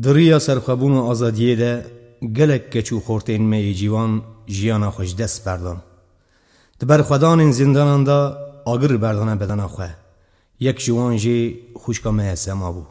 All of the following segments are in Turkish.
دریا سرخبون و آزادیه ده گلک کچو خورت این می جیوان ژیانە خۆش دەست بەردان دبەرخوادانین زینداناندا اگر بەردانە بەدەنەخوا یەک جوان خوشکا خوشکەمەیە سەما بود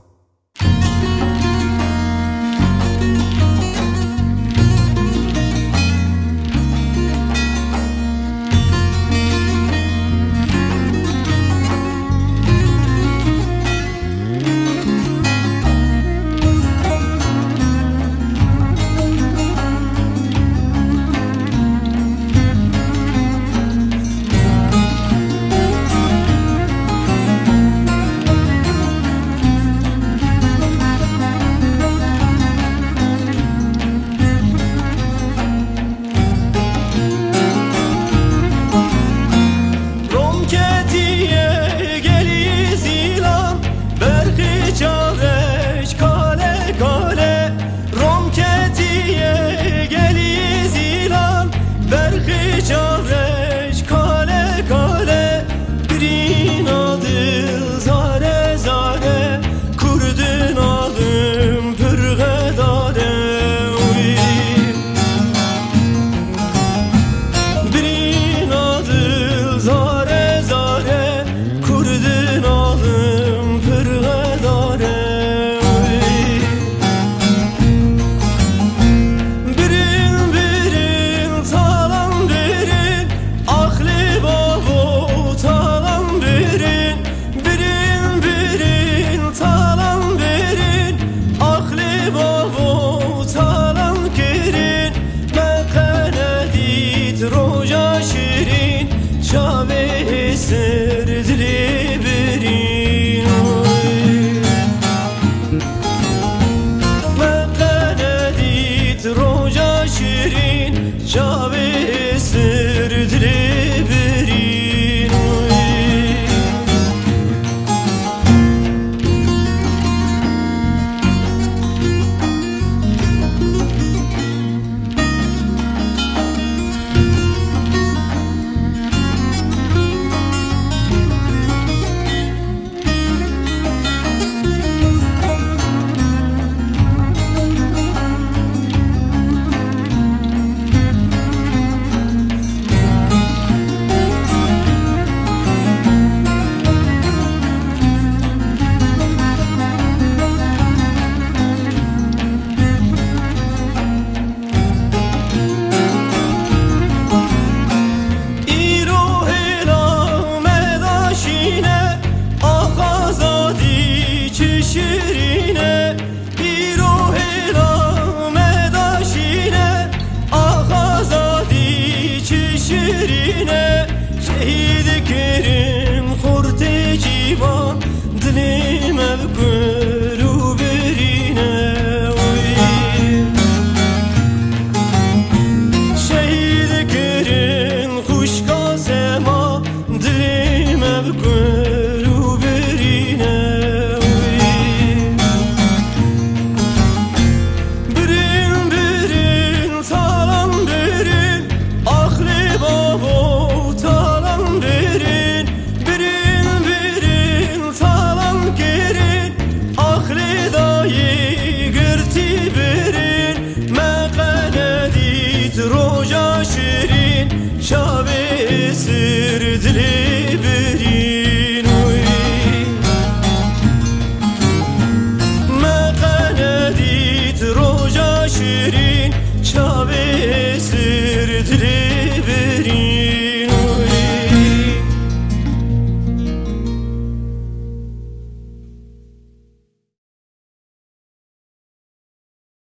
çare şirine Bir o helal medaşine Ahazadi çişirine Şehid-i Kerim